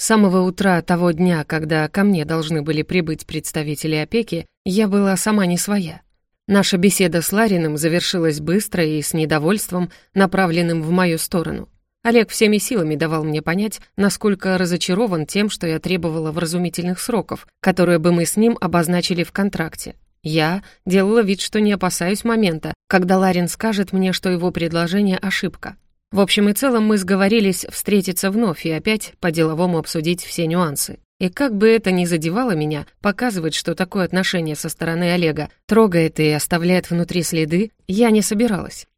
С самого утра того дня, когда ко мне должны были прибыть представители опеки, я была сама не своя. Наша беседа с Лариным завершилась быстро и с недовольством, направленным в мою сторону. Олег всеми силами давал мне понять, насколько разочарован тем, что я требовала вразумительных сроков, которые бы мы с ним обозначили в контракте. Я делала вид, что не опасаюсь момента, когда Ларин скажет мне, что его предложение — ошибка. В общем и целом мы сговорились встретиться вновь и опять по-деловому обсудить все нюансы. И как бы это ни задевало меня, показывать, что такое отношение со стороны Олега трогает и оставляет внутри следы, я не собиралась.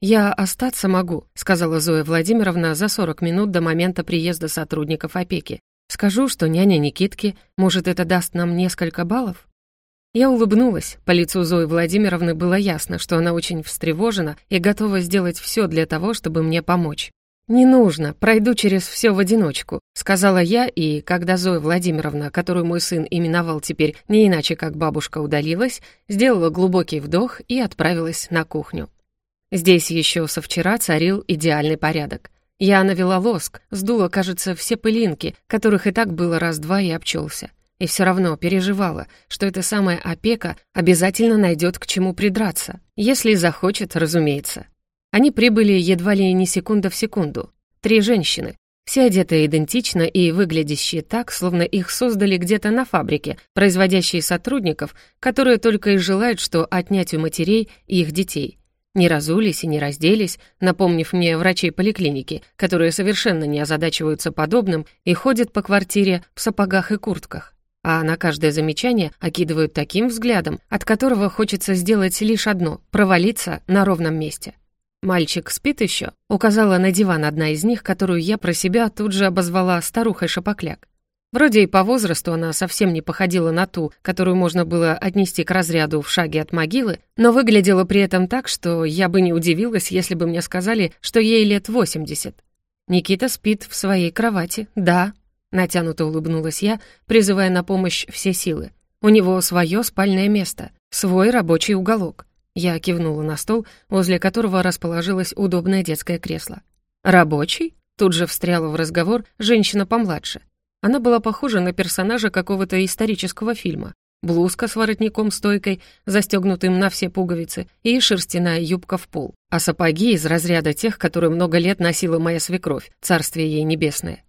«Я остаться могу», — сказала Зоя Владимировна за 40 минут до момента приезда сотрудников опеки. «Скажу, что няня Никитки, может, это даст нам несколько баллов?» Я улыбнулась. По лицу Зои Владимировны было ясно, что она очень встревожена и готова сделать все для того, чтобы мне помочь. «Не нужно, пройду через все в одиночку», — сказала я, и когда Зоя Владимировна, которую мой сын именовал теперь не иначе, как бабушка удалилась, сделала глубокий вдох и отправилась на кухню. Здесь еще со вчера царил идеальный порядок. Я навела лоск, сдула, кажется, все пылинки, которых и так было раз-два и обчелся. И все равно переживала, что эта самая опека обязательно найдет к чему придраться. Если захочет, разумеется. Они прибыли едва ли не секунда в секунду. Три женщины, все одетые идентично и выглядящие так, словно их создали где-то на фабрике, производящие сотрудников, которые только и желают, что отнять у матерей и их детей. Не разулись и не разделись, напомнив мне врачей поликлиники, которые совершенно не озадачиваются подобным и ходят по квартире в сапогах и куртках а на каждое замечание окидывают таким взглядом, от которого хочется сделать лишь одно — провалиться на ровном месте. «Мальчик спит еще?» — указала на диван одна из них, которую я про себя тут же обозвала старухой Шапокляк. Вроде и по возрасту она совсем не походила на ту, которую можно было отнести к разряду в шаге от могилы, но выглядела при этом так, что я бы не удивилась, если бы мне сказали, что ей лет 80. Никита спит в своей кровати, да, Натянуто улыбнулась я, призывая на помощь все силы. У него свое спальное место, свой рабочий уголок. Я кивнула на стол, возле которого расположилось удобное детское кресло. «Рабочий?» Тут же встряла в разговор женщина помладше. Она была похожа на персонажа какого-то исторического фильма. Блузка с воротником-стойкой, застегнутым на все пуговицы, и шерстяная юбка в пол. А сапоги из разряда тех, которые много лет носила моя свекровь, царствие ей небесное.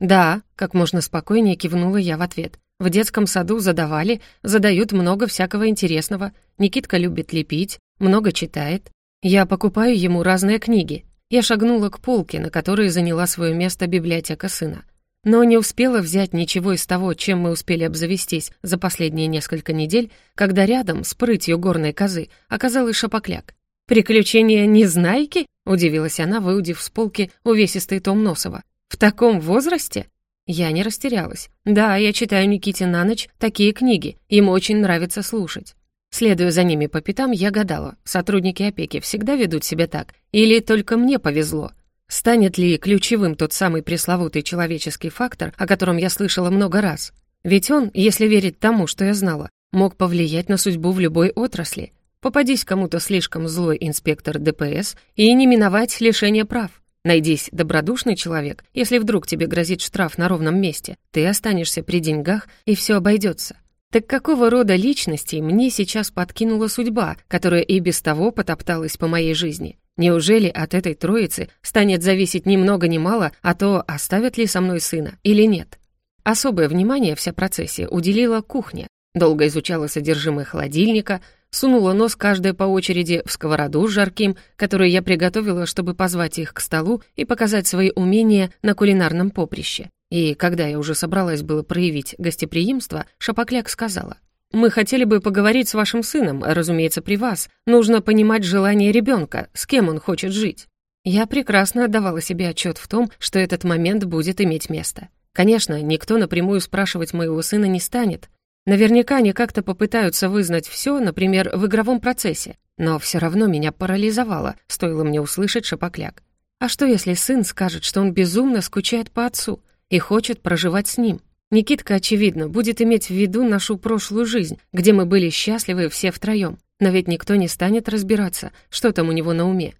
«Да», — как можно спокойнее кивнула я в ответ. «В детском саду задавали, задают много всякого интересного. Никитка любит лепить, много читает. Я покупаю ему разные книги. Я шагнула к полке, на которой заняла свое место библиотека сына. Но не успела взять ничего из того, чем мы успели обзавестись за последние несколько недель, когда рядом с прытью горной козы оказалась шапокляк. «Приключения Незнайки?» — удивилась она, выудив с полки увесистый том Носова. В таком возрасте? Я не растерялась. Да, я читаю Никите на ночь такие книги, ему очень нравится слушать. Следуя за ними по пятам, я гадала, сотрудники опеки всегда ведут себя так, или только мне повезло? Станет ли ключевым тот самый пресловутый человеческий фактор, о котором я слышала много раз? Ведь он, если верить тому, что я знала, мог повлиять на судьбу в любой отрасли. Попадись кому-то слишком злой инспектор ДПС и не миновать лишение прав. Найдись добродушный человек, если вдруг тебе грозит штраф на ровном месте, ты останешься при деньгах, и все обойдется. Так какого рода личностей мне сейчас подкинула судьба, которая и без того потопталась по моей жизни? Неужели от этой троицы станет зависеть ни много ни мало, а то, оставят ли со мной сына или нет? Особое внимание вся процессия уделила кухне. Долго изучала содержимое холодильника, сунула нос каждая по очереди в сковороду с жарким, которую я приготовила, чтобы позвать их к столу и показать свои умения на кулинарном поприще. И когда я уже собралась было проявить гостеприимство, Шапокляк сказала, «Мы хотели бы поговорить с вашим сыном, разумеется, при вас. Нужно понимать желание ребенка, с кем он хочет жить». Я прекрасно отдавала себе отчет в том, что этот момент будет иметь место. Конечно, никто напрямую спрашивать моего сына не станет, Наверняка они как-то попытаются вызнать все, например, в игровом процессе. Но все равно меня парализовало, стоило мне услышать шапокляк. А что, если сын скажет, что он безумно скучает по отцу и хочет проживать с ним? Никитка, очевидно, будет иметь в виду нашу прошлую жизнь, где мы были счастливы все втроем. Но ведь никто не станет разбираться, что там у него на уме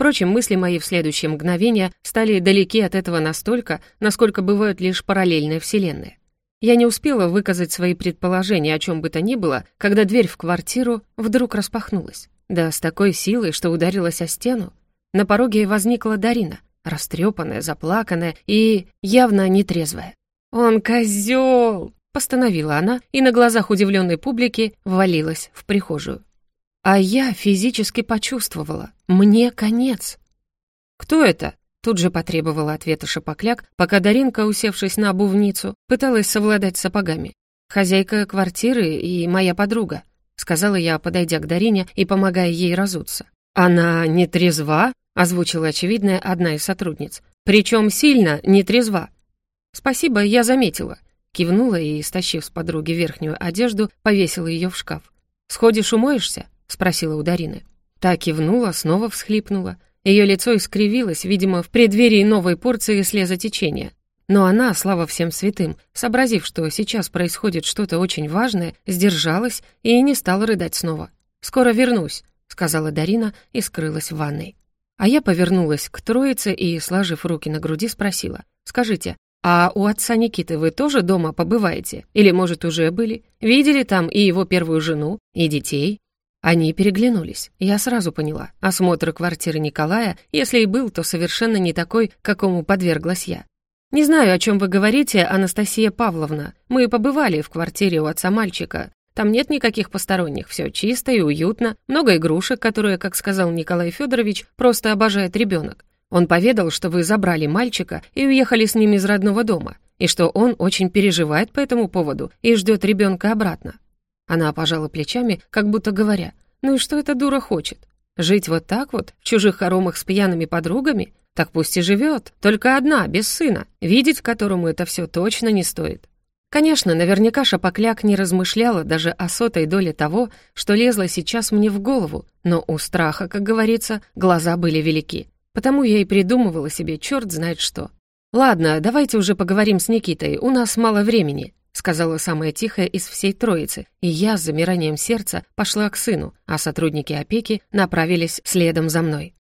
Впрочем, мысли мои в следующее мгновение стали далеки от этого настолько, насколько бывают лишь параллельные вселенные. Я не успела выказать свои предположения о чем бы то ни было, когда дверь в квартиру вдруг распахнулась. Да с такой силой, что ударилась о стену. На пороге возникла Дарина, растрепанная, заплаканная и явно нетрезвая. «Он козел! постановила она и на глазах удивленной публики ввалилась в прихожую. А я физически почувствовала. Мне конец. «Кто это?» Тут же потребовала ответа Шапокляк, пока Даринка, усевшись на обувницу, пыталась совладать с сапогами. «Хозяйка квартиры и моя подруга», — сказала я, подойдя к Дарине и помогая ей разуться. «Она не трезва?» — озвучила очевидная одна из сотрудниц. «Причем сильно не трезва». «Спасибо, я заметила», — кивнула и, стащив с подруги верхнюю одежду, повесила ее в шкаф. «Сходишь, умоешься?» — спросила у Дарины. Та кивнула, снова всхлипнула — ее лицо искривилось, видимо, в преддверии новой порции слезотечения. Но она, слава всем святым, сообразив, что сейчас происходит что-то очень важное, сдержалась и не стала рыдать снова. «Скоро вернусь», — сказала Дарина и скрылась в ванной. А я повернулась к троице и, сложив руки на груди, спросила. «Скажите, а у отца Никиты вы тоже дома побываете? Или, может, уже были? Видели там и его первую жену, и детей?» Они переглянулись. Я сразу поняла. Осмотр квартиры Николая, если и был, то совершенно не такой, какому подверглась я. «Не знаю, о чем вы говорите, Анастасия Павловна. Мы побывали в квартире у отца мальчика. Там нет никаких посторонних, все чисто и уютно, много игрушек, которые, как сказал Николай Федорович, просто обожает ребенок. Он поведал, что вы забрали мальчика и уехали с ним из родного дома, и что он очень переживает по этому поводу и ждет ребенка обратно. Она пожала плечами, как будто говоря, «Ну и что эта дура хочет? Жить вот так вот, в чужих хоромах с пьяными подругами? Так пусть и живет, только одна, без сына, видеть которому это все точно не стоит». Конечно, наверняка Шапокляк не размышляла даже о сотой доле того, что лезло сейчас мне в голову, но у страха, как говорится, глаза были велики. Потому я и придумывала себе черт знает что. «Ладно, давайте уже поговорим с Никитой, у нас мало времени», — сказала самая тихая из всей троицы, и я с замиранием сердца пошла к сыну, а сотрудники опеки направились следом за мной.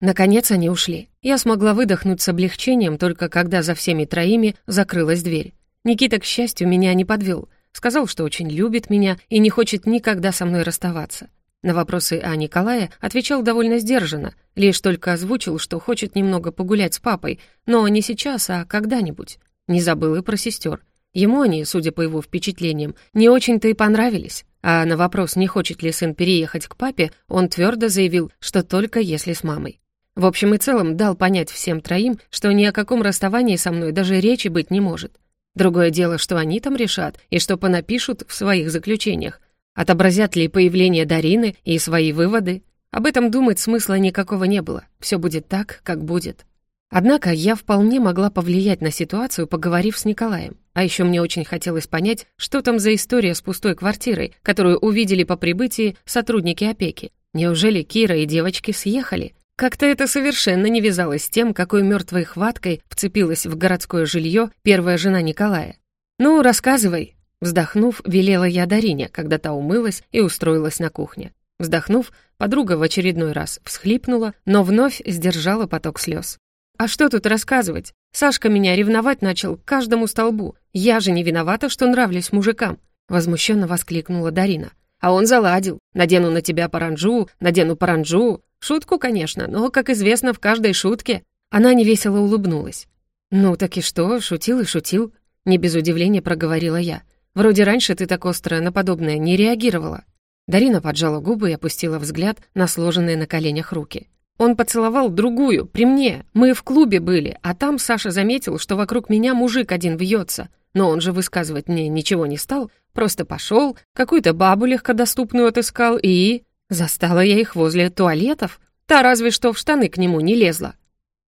Наконец они ушли. Я смогла выдохнуть с облегчением только когда за всеми троими закрылась дверь. Никита, к счастью, меня не подвел. Сказал, что очень любит меня и не хочет никогда со мной расставаться. На вопросы о Николае отвечал довольно сдержанно, лишь только озвучил, что хочет немного погулять с папой, но не сейчас, а когда-нибудь. Не забыл и про сестер. Ему они, судя по его впечатлениям, не очень-то и понравились. А на вопрос, не хочет ли сын переехать к папе, он твердо заявил, что только если с мамой. В общем и целом дал понять всем троим, что ни о каком расставании со мной даже речи быть не может. Другое дело, что они там решат и что понапишут в своих заключениях. Отобразят ли появление Дарины и свои выводы? Об этом думать смысла никакого не было. Все будет так, как будет. Однако я вполне могла повлиять на ситуацию, поговорив с Николаем. А еще мне очень хотелось понять, что там за история с пустой квартирой, которую увидели по прибытии сотрудники опеки. Неужели Кира и девочки съехали? Как-то это совершенно не вязалось с тем, какой мертвой хваткой вцепилась в городское жилье первая жена Николая. «Ну, рассказывай», Вздохнув, велела я Дарине, когда та умылась и устроилась на кухне. Вздохнув, подруга в очередной раз всхлипнула, но вновь сдержала поток слез. А что тут рассказывать? Сашка меня ревновать начал к каждому столбу. Я же не виновата, что нравлюсь мужикам. Возмущенно воскликнула Дарина. А он заладил. Надену на тебя паранджу, надену паранджу. Шутку, конечно, но, как известно, в каждой шутке. Она невесело улыбнулась. «Ну так и что, шутил и шутил?» Не без удивления проговорила я. «Вроде раньше ты так остро на подобное не реагировала». Дарина поджала губы и опустила взгляд на сложенные на коленях руки. Он поцеловал другую, при мне. Мы в клубе были, а там Саша заметил, что вокруг меня мужик один вьется. Но он же высказывать мне ничего не стал, просто пошел, какую-то бабу легкодоступную отыскал и... Застала я их возле туалетов. Та разве что в штаны к нему не лезла.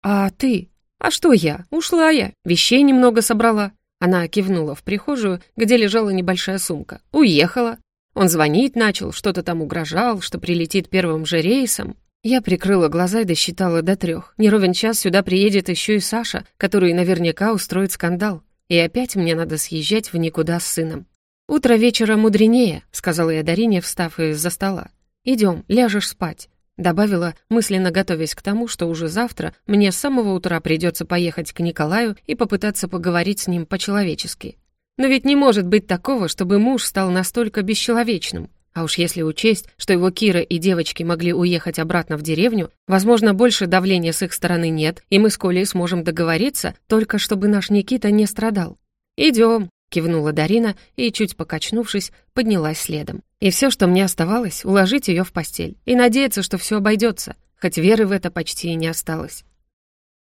«А ты?» «А что я? Ушла я, вещей немного собрала». Она кивнула в прихожую, где лежала небольшая сумка. «Уехала». Он звонить начал, что-то там угрожал, что прилетит первым же рейсом. Я прикрыла глаза и досчитала до трех. Не час сюда приедет еще и Саша, который наверняка устроит скандал. И опять мне надо съезжать в никуда с сыном. «Утро вечера мудренее», — сказала я Дарине, встав из-за стола. «Идем, ляжешь спать». Добавила, мысленно готовясь к тому, что уже завтра мне с самого утра придется поехать к Николаю и попытаться поговорить с ним по-человечески. Но ведь не может быть такого, чтобы муж стал настолько бесчеловечным. А уж если учесть, что его Кира и девочки могли уехать обратно в деревню, возможно, больше давления с их стороны нет, и мы с Колей сможем договориться, только чтобы наш Никита не страдал. «Идем», — кивнула Дарина и, чуть покачнувшись, поднялась следом. И все, что мне оставалось, уложить ее в постель и надеяться, что все обойдется, хоть веры в это почти и не осталось.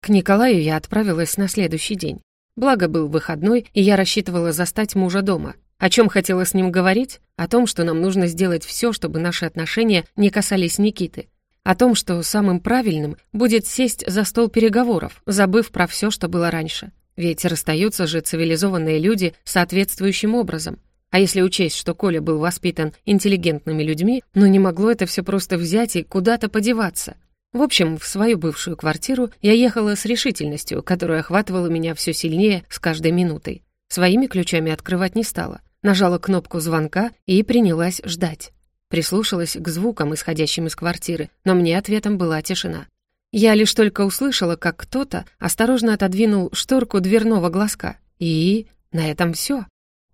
К Николаю я отправилась на следующий день. Благо был выходной, и я рассчитывала застать мужа дома. О чем хотела с ним говорить? О том, что нам нужно сделать все, чтобы наши отношения не касались Никиты. О том, что самым правильным будет сесть за стол переговоров, забыв про все, что было раньше. Ведь расстаются же цивилизованные люди соответствующим образом. А если учесть, что Коля был воспитан интеллигентными людьми, ну не могло это все просто взять и куда-то подеваться. В общем, в свою бывшую квартиру я ехала с решительностью, которая охватывала меня все сильнее с каждой минутой. Своими ключами открывать не стала. Нажала кнопку звонка и принялась ждать. Прислушалась к звукам, исходящим из квартиры, но мне ответом была тишина. Я лишь только услышала, как кто-то осторожно отодвинул шторку дверного глазка. И на этом все.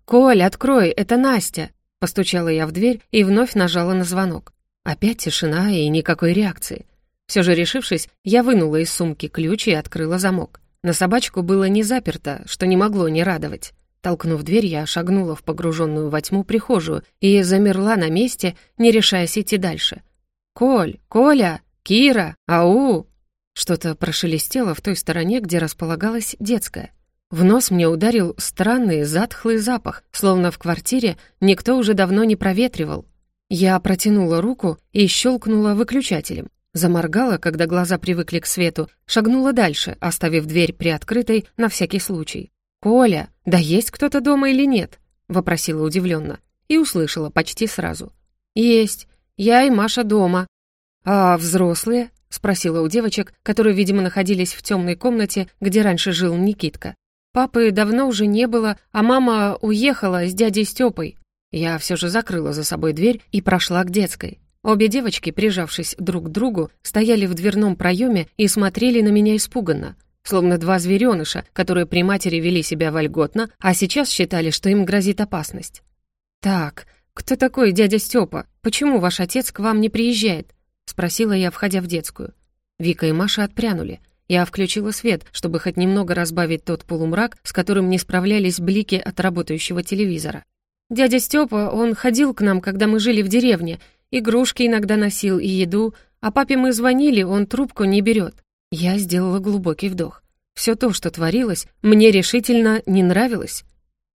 «Коль, открой, это Настя!» Постучала я в дверь и вновь нажала на звонок. Опять тишина и никакой реакции. Все же решившись, я вынула из сумки ключ и открыла замок. На собачку было не заперто, что не могло не радовать. Толкнув дверь, я шагнула в погруженную во тьму прихожую и замерла на месте, не решаясь идти дальше. «Коль! Коля! Кира! Ау!» Что-то прошелестело в той стороне, где располагалась детская. В нос мне ударил странный затхлый запах, словно в квартире никто уже давно не проветривал. Я протянула руку и щелкнула выключателем. Заморгала, когда глаза привыкли к свету, шагнула дальше, оставив дверь приоткрытой на всякий случай. «Коля, да есть кто-то дома или нет?» — вопросила удивленно. И услышала почти сразу. «Есть. Я и Маша дома». «А взрослые?» — спросила у девочек, которые, видимо, находились в темной комнате, где раньше жил Никитка. Папы давно уже не было, а мама уехала с дядей Стёпой. Я все же закрыла за собой дверь и прошла к детской. Обе девочки, прижавшись друг к другу, стояли в дверном проеме и смотрели на меня испуганно, словно два зверёныша, которые при матери вели себя вольготно, а сейчас считали, что им грозит опасность. «Так, кто такой дядя Стёпа? Почему ваш отец к вам не приезжает?» — спросила я, входя в детскую. Вика и Маша отпрянули — я включила свет, чтобы хоть немного разбавить тот полумрак, с которым не справлялись блики от работающего телевизора. Дядя Степа, он ходил к нам, когда мы жили в деревне, игрушки иногда носил и еду, а папе мы звонили, он трубку не берет. Я сделала глубокий вдох. Все то, что творилось, мне решительно не нравилось.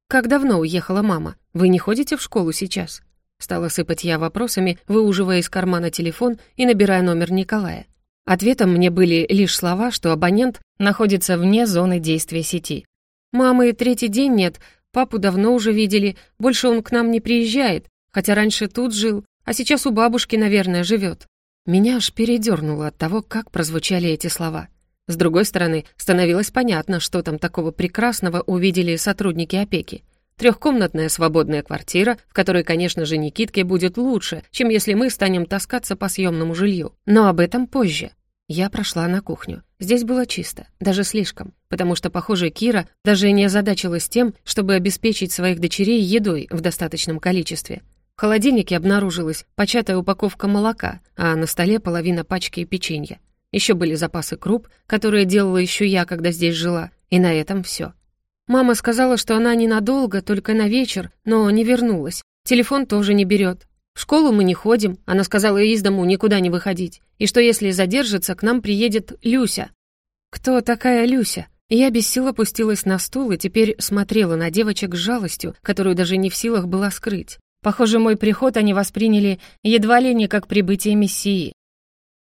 «Как давно уехала мама? Вы не ходите в школу сейчас?» Стала сыпать я вопросами, выуживая из кармана телефон и набирая номер Николая. Ответом мне были лишь слова, что абонент находится вне зоны действия сети. «Мамы третий день нет, папу давно уже видели, больше он к нам не приезжает, хотя раньше тут жил, а сейчас у бабушки, наверное, живет». Меня аж передернуло от того, как прозвучали эти слова. С другой стороны, становилось понятно, что там такого прекрасного увидели сотрудники опеки. Трехкомнатная свободная квартира, в которой, конечно же, Никитке будет лучше, чем если мы станем таскаться по съемному жилью. Но об этом позже. Я прошла на кухню. Здесь было чисто, даже слишком, потому что, похоже, Кира даже не озадачилась тем, чтобы обеспечить своих дочерей едой в достаточном количестве. В холодильнике обнаружилась початая упаковка молока, а на столе половина пачки печенья. Еще были запасы круп, которые делала еще я, когда здесь жила, и на этом все. Мама сказала, что она ненадолго, только на вечер, но не вернулась. Телефон тоже не берет. В школу мы не ходим, она сказала из дому никуда не выходить, и что если задержится, к нам приедет Люся. Кто такая Люся? Я без сил опустилась на стул и теперь смотрела на девочек с жалостью, которую даже не в силах была скрыть. Похоже, мой приход они восприняли едва ли не как прибытие Мессии.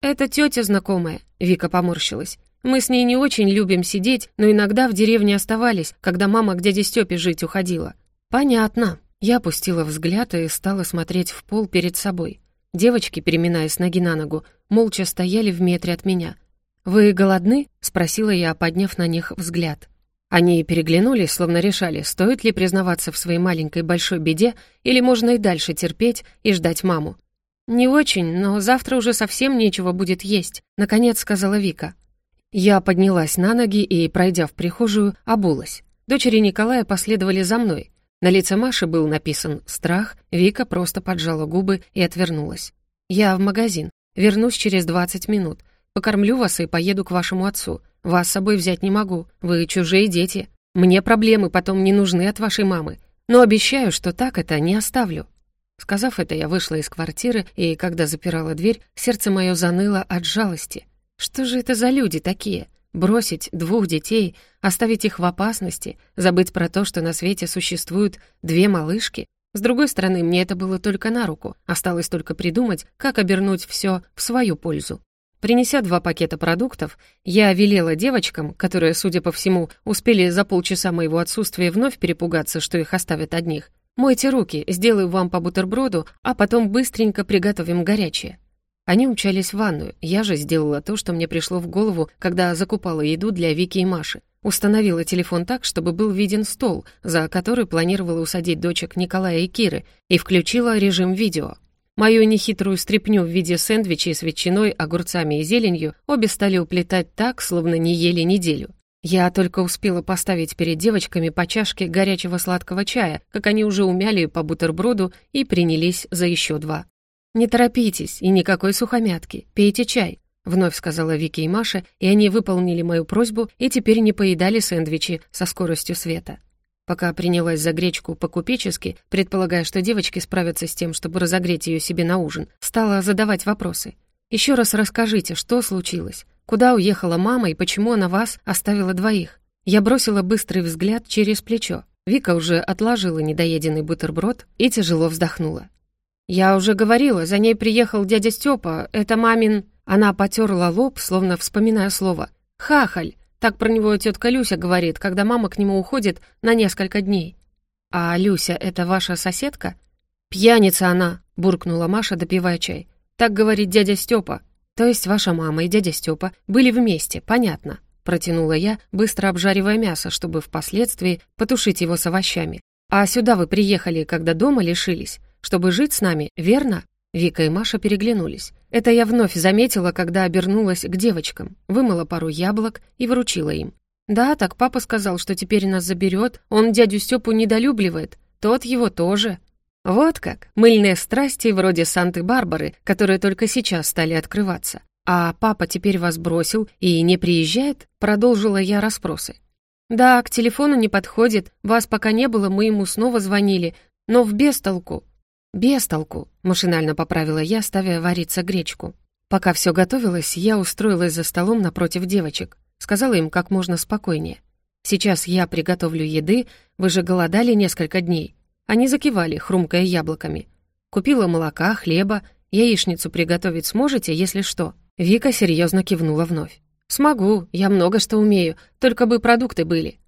«Это тетя знакомая», — Вика поморщилась. «Мы с ней не очень любим сидеть, но иногда в деревне оставались, когда мама к дяде Степе жить уходила». «Понятно», я опустила взгляд и стала смотреть в пол перед собой. Девочки, переминаясь ноги на ногу, молча стояли в метре от меня. «Вы голодны?» — спросила я, подняв на них взгляд. Они переглянулись, словно решали, стоит ли признаваться в своей маленькой большой беде или можно и дальше терпеть и ждать маму. «Не очень, но завтра уже совсем нечего будет есть», — наконец сказала Вика. Я поднялась на ноги и, пройдя в прихожую, обулась. Дочери Николая последовали за мной. На лице Маши был написан «страх», Вика просто поджала губы и отвернулась. «Я в магазин. Вернусь через 20 минут. Покормлю вас и поеду к вашему отцу. Вас с собой взять не могу. Вы чужие дети. Мне проблемы потом не нужны от вашей мамы. Но обещаю, что так это не оставлю». Сказав это, я вышла из квартиры, и, когда запирала дверь, сердце мое заныло от жалости. Что же это за люди такие? Бросить двух детей, оставить их в опасности, забыть про то, что на свете существуют две малышки? С другой стороны, мне это было только на руку. Осталось только придумать, как обернуть все в свою пользу. Принеся два пакета продуктов, я велела девочкам, которые, судя по всему, успели за полчаса моего отсутствия вновь перепугаться, что их оставят одних, «Мойте руки, сделаю вам по бутерброду, а потом быстренько приготовим горячее». Они умчались в ванную, я же сделала то, что мне пришло в голову, когда закупала еду для Вики и Маши. Установила телефон так, чтобы был виден стол, за который планировала усадить дочек Николая и Киры, и включила режим видео. Мою нехитрую стряпню в виде сэндвичей с ветчиной, огурцами и зеленью обе стали уплетать так, словно не ели неделю. Я только успела поставить перед девочками по чашке горячего сладкого чая, как они уже умяли по бутерброду и принялись за еще два. «Не торопитесь, и никакой сухомятки, пейте чай», Вновь сказала Вики и Маша, и они выполнили мою просьбу и теперь не поедали сэндвичи со скоростью света. Пока принялась за гречку по-купечески, предполагая, что девочки справятся с тем, чтобы разогреть ее себе на ужин, стала задавать вопросы. «Еще раз расскажите, что случилось? Куда уехала мама и почему она вас оставила двоих?» Я бросила быстрый взгляд через плечо. Вика уже отложила недоеденный бутерброд и тяжело вздохнула. «Я уже говорила, за ней приехал дядя Степа, это мамин...» Она потерла лоб, словно вспоминая слово. «Хахаль!» Так про него тетка Люся говорит, когда мама к нему уходит на несколько дней. «А Люся — это ваша соседка?» «Пьяница она!» — буркнула Маша, допивая чай. «Так говорит дядя Степа. То есть ваша мама и дядя Степа были вместе, понятно?» Протянула я, быстро обжаривая мясо, чтобы впоследствии потушить его с овощами. «А сюда вы приехали, когда дома лишились, чтобы жить с нами, верно?» Вика и Маша переглянулись. Это я вновь заметила, когда обернулась к девочкам, вымыла пару яблок и вручила им. «Да, так папа сказал, что теперь нас заберет. Он дядю Степу недолюбливает. Тот его тоже». Вот как, мыльные страсти вроде Санты-Барбары, которые только сейчас стали открываться. «А папа теперь вас бросил и не приезжает?» Продолжила я расспросы. «Да, к телефону не подходит. Вас пока не было, мы ему снова звонили. Но в бестолку. «Без толку», — машинально поправила я, ставя вариться гречку. Пока все готовилось, я устроилась за столом напротив девочек. Сказала им как можно спокойнее. «Сейчас я приготовлю еды, вы же голодали несколько дней». Они закивали, хрумкая яблоками. «Купила молока, хлеба, яичницу приготовить сможете, если что?» Вика серьезно кивнула вновь. «Смогу, я много что умею, только бы продукты были».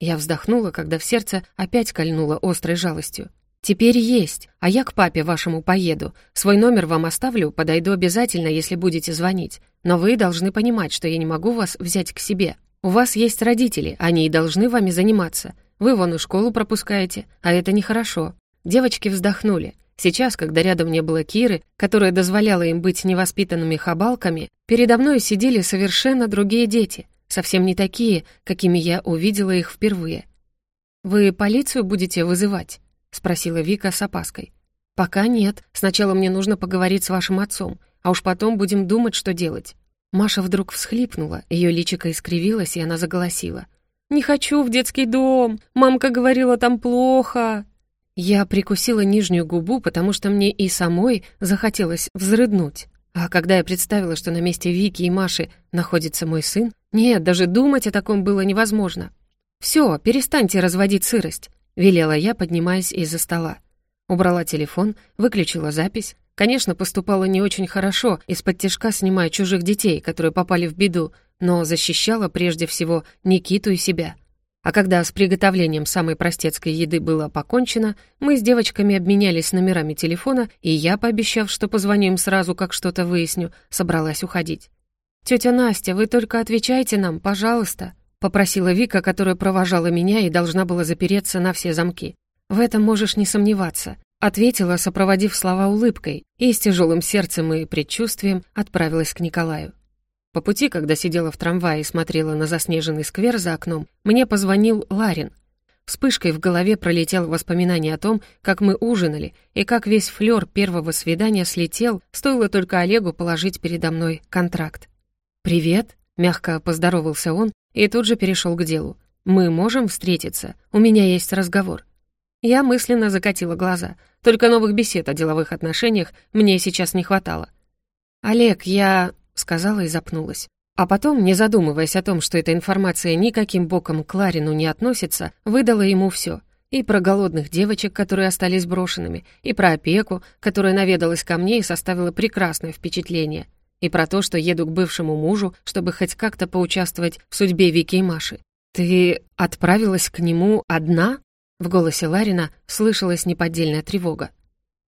Я вздохнула, когда в сердце опять кольнула острой жалостью. «Теперь есть, а я к папе вашему поеду. Свой номер вам оставлю, подойду обязательно, если будете звонить. Но вы должны понимать, что я не могу вас взять к себе. У вас есть родители, они и должны вами заниматься. Вы вон и школу пропускаете, а это нехорошо». Девочки вздохнули. Сейчас, когда рядом не было Киры, которая дозволяла им быть невоспитанными хабалками, передо мной сидели совершенно другие дети, совсем не такие, какими я увидела их впервые. «Вы полицию будете вызывать?» — спросила Вика с опаской. «Пока нет. Сначала мне нужно поговорить с вашим отцом, а уж потом будем думать, что делать». Маша вдруг всхлипнула, ее личико искривилось, и она заголосила. «Не хочу в детский дом! Мамка говорила, там плохо!» Я прикусила нижнюю губу, потому что мне и самой захотелось взрыднуть. А когда я представила, что на месте Вики и Маши находится мой сын, нет, даже думать о таком было невозможно. «Все, перестаньте разводить сырость. — велела я, поднимаясь из-за стола. Убрала телефон, выключила запись. Конечно, поступала не очень хорошо, из-под тяжка снимая чужих детей, которые попали в беду, но защищала прежде всего Никиту и себя. А когда с приготовлением самой простецкой еды было покончено, мы с девочками обменялись номерами телефона, и я, пообещав, что позвоню им сразу, как что-то выясню, собралась уходить. «Тетя Настя, вы только отвечайте нам, пожалуйста», попросила Вика, которая провожала меня и должна была запереться на все замки. «В этом можешь не сомневаться», — Ответила, сопроводив слова улыбкой, и с тяжелым сердцем и предчувствием отправилась к Николаю. По пути, когда сидела в трамвае и смотрела на заснеженный сквер за окном, мне позвонил Ларин. Вспышкой в голове пролетело воспоминание о том, как мы ужинали, и как весь флёр первого свидания слетел, стоило только Олегу положить передо мной контракт. «Привет», — мягко поздоровался он и тут же перешел к делу. «Мы можем встретиться? У меня есть разговор». Я мысленно закатила глаза. Только новых бесед о деловых отношениях мне сейчас не хватало. «Олег, я...» — сказала и запнулась. А потом, не задумываясь о том, что эта информация никаким боком к Ларину не относится, выдала ему все. И про голодных девочек, которые остались брошенными, и про опеку, которая наведалась ко мне и составила прекрасное впечатление, и про то, что еду к бывшему мужу, чтобы хоть как-то поучаствовать в судьбе Вики и Маши. «Ты отправилась к нему одна?» В голосе Ларина слышалась неподдельная тревога.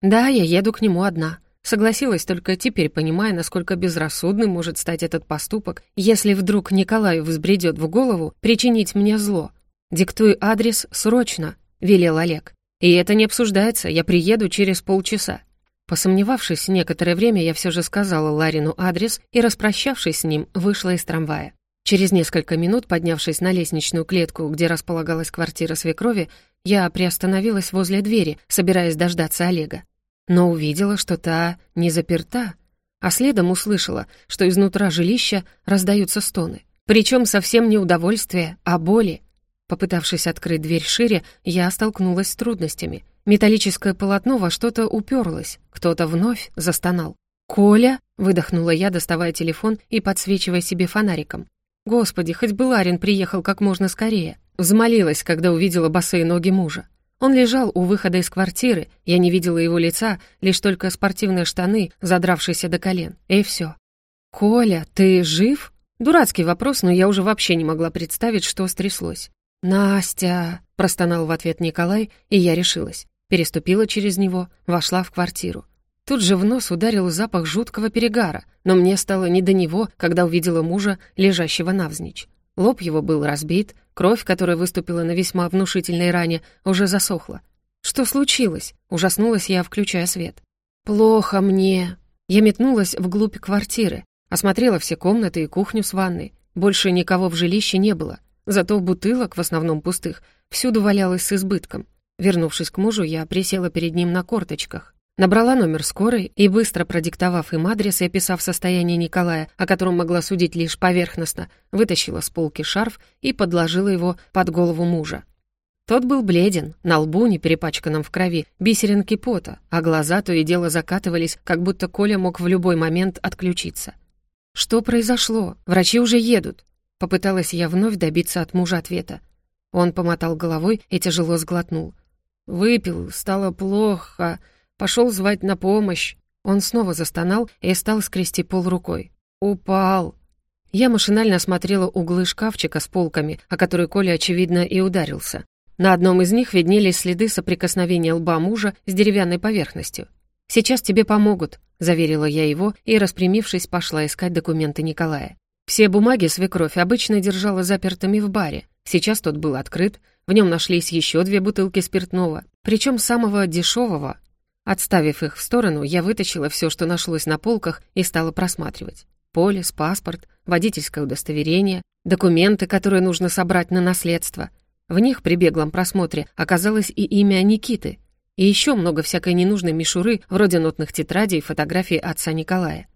«Да, я еду к нему одна». Согласилась только теперь, понимая, насколько безрассудным может стать этот поступок, если вдруг Николаю взбредет в голову причинить мне зло. «Диктуй адрес срочно», — велел Олег. «И это не обсуждается, я приеду через полчаса». Посомневавшись некоторое время, я все же сказала Ларину адрес и, распрощавшись с ним, вышла из трамвая. Через несколько минут, поднявшись на лестничную клетку, где располагалась квартира свекрови, я приостановилась возле двери, собираясь дождаться Олега. Но увидела, что та не заперта, а следом услышала, что изнутра жилища раздаются стоны. Причем совсем не удовольствие, а боли. Попытавшись открыть дверь шире, я столкнулась с трудностями. Металлическое полотно во что-то уперлось, кто-то вновь застонал. «Коля!» — выдохнула я, доставая телефон и подсвечивая себе фонариком. Господи, хоть бы Ларин приехал как можно скорее. Взмолилась, когда увидела босые ноги мужа. Он лежал у выхода из квартиры, я не видела его лица, лишь только спортивные штаны, задравшиеся до колен. И все. «Коля, ты жив?» Дурацкий вопрос, но я уже вообще не могла представить, что стряслось. «Настя!» — простонал в ответ Николай, и я решилась. Переступила через него, вошла в квартиру. Тут же в нос ударил запах жуткого перегара, но мне стало не до него, когда увидела мужа, лежащего навзничь. Лоб его был разбит, кровь, которая выступила на весьма внушительной ране, уже засохла. «Что случилось?» — ужаснулась я, включая свет. «Плохо мне». Я метнулась вглубь квартиры, осмотрела все комнаты и кухню с ванной. Больше никого в жилище не было, зато бутылок, в основном пустых, всюду валялось с избытком. Вернувшись к мужу, я присела перед ним на корточках. Набрала номер скорой и, быстро продиктовав им адрес и описав состояние Николая, о котором могла судить лишь поверхностно, вытащила с полки шарф и подложила его под голову мужа. Тот был бледен, на лбу, не перепачканном в крови, бисеринки пота, а глаза то и дело закатывались, как будто Коля мог в любой момент отключиться. «Что произошло? Врачи уже едут», — попыталась я вновь добиться от мужа ответа. Он помотал головой и тяжело сглотнул. «Выпил, стало плохо», Пошел звать на помощь. Он снова застонал и стал скрести пол рукой. «Упал!» Я машинально осмотрела углы шкафчика с полками, о которые Коля, очевидно, и ударился. На одном из них виднелись следы соприкосновения лба мужа с деревянной поверхностью. «Сейчас тебе помогут», — заверила я его и, распрямившись, пошла искать документы Николая. Все бумаги свекровь обычно держала запертыми в баре. Сейчас тот был открыт, в нем нашлись еще две бутылки спиртного, причем самого дешевого, Отставив их в сторону, я вытащила все, что нашлось на полках, и стала просматривать. Полис, паспорт, водительское удостоверение, документы, которые нужно собрать на наследство. В них при беглом просмотре оказалось и имя Никиты, и еще много всякой ненужной мишуры, вроде нотных тетрадей и фотографий отца Николая.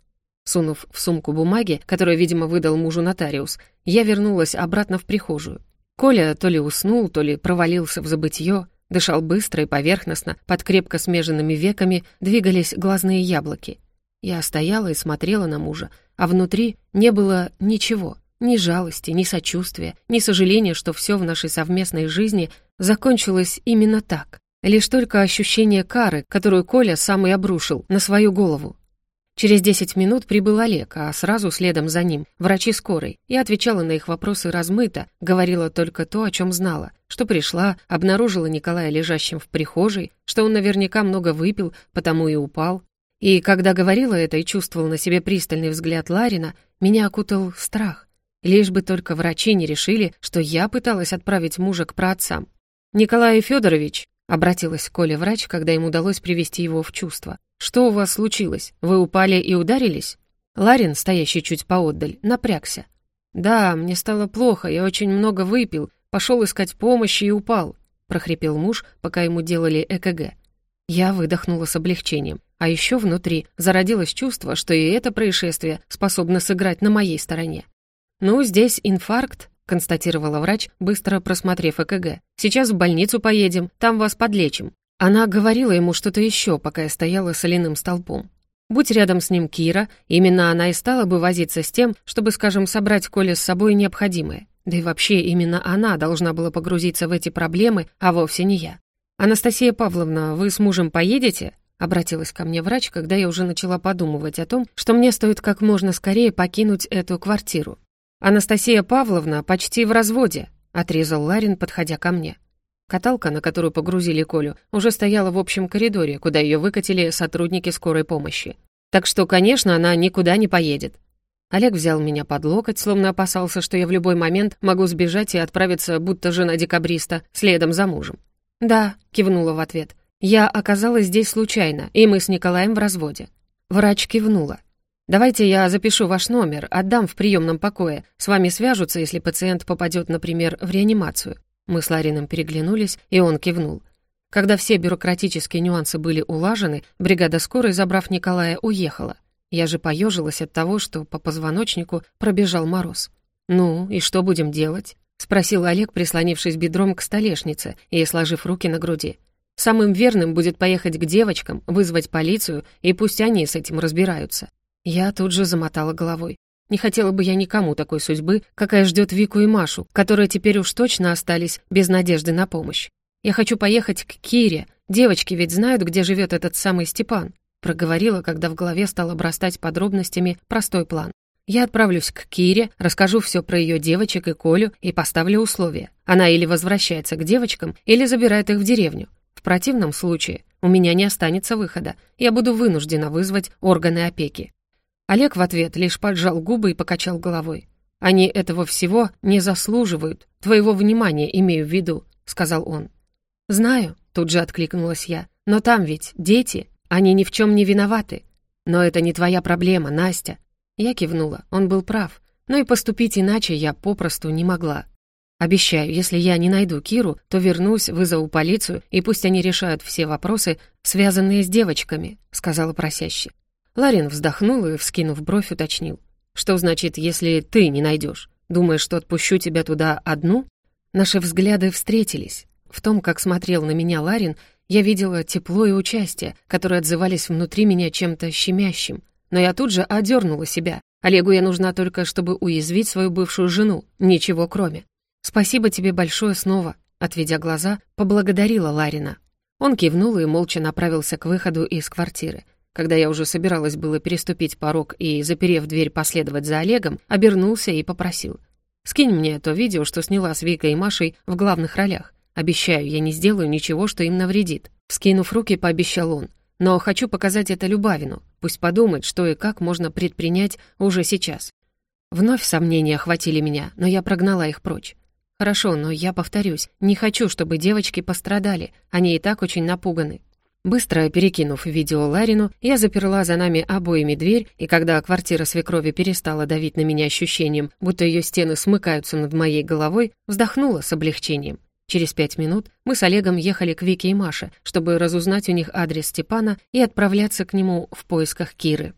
Сунув в сумку бумаги, которую, видимо, выдал мужу нотариус, я вернулась обратно в прихожую. Коля то ли уснул, то ли провалился в забытье, Дышал быстро и поверхностно, под крепко смеженными веками двигались глазные яблоки. Я стояла и смотрела на мужа, а внутри не было ничего, ни жалости, ни сочувствия, ни сожаления, что все в нашей совместной жизни закончилось именно так. Лишь только ощущение кары, которую Коля сам и обрушил на свою голову. Через 10 минут прибыл Олег, а сразу следом за ним врачи скорой. Я отвечала на их вопросы размыто, говорила только то, о чем знала, что пришла, обнаружила Николая лежащим в прихожей, что он наверняка много выпил, потому и упал. И когда говорила это и чувствовал на себе пристальный взгляд Ларина, меня окутал страх. Лишь бы только врачи не решили, что я пыталась отправить мужа к праотцам. «Николай Федорович», Обратилась к Коле врач, когда им удалось привести его в чувство. «Что у вас случилось? Вы упали и ударились?» Ларин, стоящий чуть поотдаль, напрягся. «Да, мне стало плохо, я очень много выпил, пошел искать помощи и упал», прохрипел муж, пока ему делали ЭКГ. Я выдохнула с облегчением. А еще внутри зародилось чувство, что и это происшествие способно сыграть на моей стороне. «Ну, здесь инфаркт», — констатировала врач, быстро просмотрев ЭКГ. «Сейчас в больницу поедем, там вас подлечим». Она говорила ему что-то еще, пока я стояла соляным столпом. Будь рядом с ним Кира, именно она и стала бы возиться с тем, чтобы, скажем, собрать Коле с собой необходимое. Да и вообще именно она должна была погрузиться в эти проблемы, а вовсе не я. «Анастасия Павловна, вы с мужем поедете?» Обратилась ко мне врач, когда я уже начала подумывать о том, что мне стоит как можно скорее покинуть эту квартиру. «Анастасия Павловна почти в разводе», — отрезал Ларин, подходя ко мне. Каталка, на которую погрузили Колю, уже стояла в общем коридоре, куда ее выкатили сотрудники скорой помощи. Так что, конечно, она никуда не поедет. Олег взял меня под локоть, словно опасался, что я в любой момент могу сбежать и отправиться, будто жена декабриста, следом за мужем. «Да», — кивнула в ответ. «Я оказалась здесь случайно, и мы с Николаем в разводе». Врач кивнула. «Давайте я запишу ваш номер, отдам в приемном покое. С вами свяжутся, если пациент попадет, например, в реанимацию». Мы с Ларином переглянулись, и он кивнул. Когда все бюрократические нюансы были улажены, бригада скорой, забрав Николая, уехала. Я же поежилась от того, что по позвоночнику пробежал мороз. «Ну, и что будем делать?» — спросил Олег, прислонившись бедром к столешнице и сложив руки на груди. Самым верным будет поехать к девочкам, вызвать полицию, и пусть они с этим разбираются. Я тут же замотала головой. Не хотела бы я никому такой судьбы, какая ждет Вику и Машу, которые теперь уж точно остались без надежды на помощь. Я хочу поехать к Кире. Девочки ведь знают, где живет этот самый Степан. Проговорила, когда в голове стал обрастать подробностями простой план. Я отправлюсь к Кире, расскажу все про ее девочек и Колю и поставлю условия. Она или возвращается к девочкам, или забирает их в деревню. В противном случае у меня не останется выхода, я буду вынуждена вызвать органы опеки. Олег в ответ лишь поджал губы и покачал головой. «Они этого всего не заслуживают, твоего внимания имею в виду», — сказал он. «Знаю», — тут же откликнулась я, «но там ведь дети, они ни в чем не виноваты. Но это не твоя проблема, Настя». Я кивнула, он был прав, но и поступить иначе я попросту не могла. Обещаю, если я не найду Киру, то вернусь, вызову полицию, и пусть они решают все вопросы, связанные с девочками», — сказала просяще. Ларин вздохнул и, вскинув бровь, уточнил. «Что значит, если ты не найдешь? Думаешь, что отпущу тебя туда одну?» Наши взгляды встретились. В том, как смотрел на меня Ларин, я видела тепло и участие, которые отзывались внутри меня чем-то щемящим. Но я тут же одернула себя. Олегу я нужна только, чтобы уязвить свою бывшую жену, ничего кроме. «Спасибо тебе большое снова», — отведя глаза, поблагодарила Ларина. Он кивнул и молча направился к выходу из квартиры. Когда я уже собиралась было переступить порог и, заперев дверь, последовать за Олегом, обернулся и попросил. «Скинь мне то видео, что сняла с Викой и Машей в главных ролях. Обещаю, я не сделаю ничего, что им навредит». Скинув руки, пообещал он. «Но хочу показать это Любавину. Пусть подумает, что и как можно предпринять уже сейчас». Вновь сомнения охватили меня, но я прогнала их прочь. «Хорошо, но я повторюсь, не хочу, чтобы девочки пострадали, они и так очень напуганы». Быстро перекинув видео Ларину, я заперла за нами обоими дверь, и когда квартира свекрови перестала давить на меня ощущением, будто ее стены смыкаются над моей головой, вздохнула с облегчением. Через пять минут мы с Олегом ехали к Вике и Маше, чтобы разузнать у них адрес Степана и отправляться к нему в поисках Киры.